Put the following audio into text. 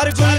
gotta